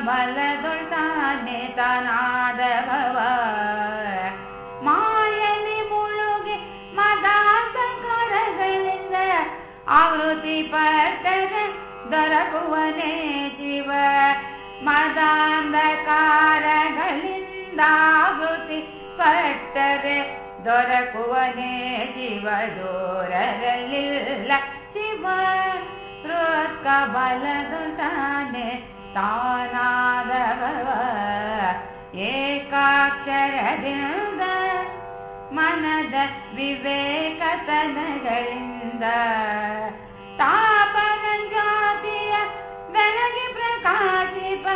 ಕಮಲದೊಳ್ತಾನೆ ತನಾದವ ಮಾಯಲಿ ಮುಳುಗಿ ಮದಾಂತಕರಗಳಿಂದ ಆವೃತ್ತಿ ಪಟ್ಟರೆ ದೊರಕುವನೇ ಜೀವ ಮದಾಂಧಕಾರಗಳಿಂದ ಆವೃತ್ತಿ ಪಟ್ಟರೆ ದೊರಕುವನೇ ಜೀವ ದೂರದಲ್ಲಿಲ್ಲ ಶಿವ ರೋತ್ಕ ಬಲದುತಾನೆ ತಾನಾದವ ಏಕಾಕ್ಷರದಿಂದ ಮನದ ವಿವೇಕತನಗಳಿಂದ ತಾಪನ ಜಾತಿಯ ಬೆಳಗಿ ಪ್ರಕಾಶಿಪ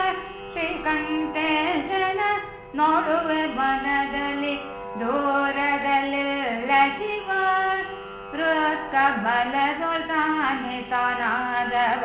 ಶ್ರೀಕಂಠೇಶನ ನೋಡುವೆ ಮನದಲ್ಲಿ ದೂರದಲ್ಲಿಲ್ಲ ಶಿವ ಋತ್ಕ ಬಲದೊಳ್ತಾನೆ ತಾನಾದವ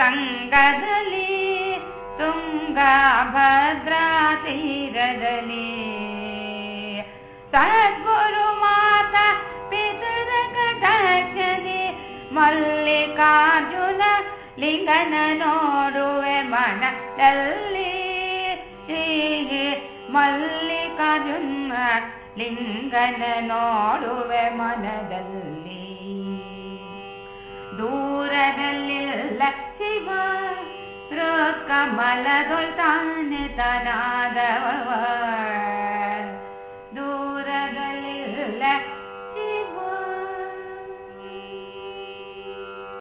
ಸದ್ಗುರು ಸಂಗದಲ್ಲಿ ತುಂಗ ಭದ್ರಾ ತೀರದಲ್ಲಿ ಸದ್ಗುರು ಮಾತ ಪಿತೃ ಕಟಾಕ್ಷದಿ ಮಲ್ಲಿಕಾರ್ಜುನ ಲಿಂಗನ ನೋಡುವೆ ಮನದಲ್ಲಿ ಮಲ್ಲಿಕಾರ್ಜುನ ಲಿಂಗನ ನೋಡುವೆ ಮನದಲ್ಲಿ ದೂರದಲ್ಲಿಲ್ಲ नानादव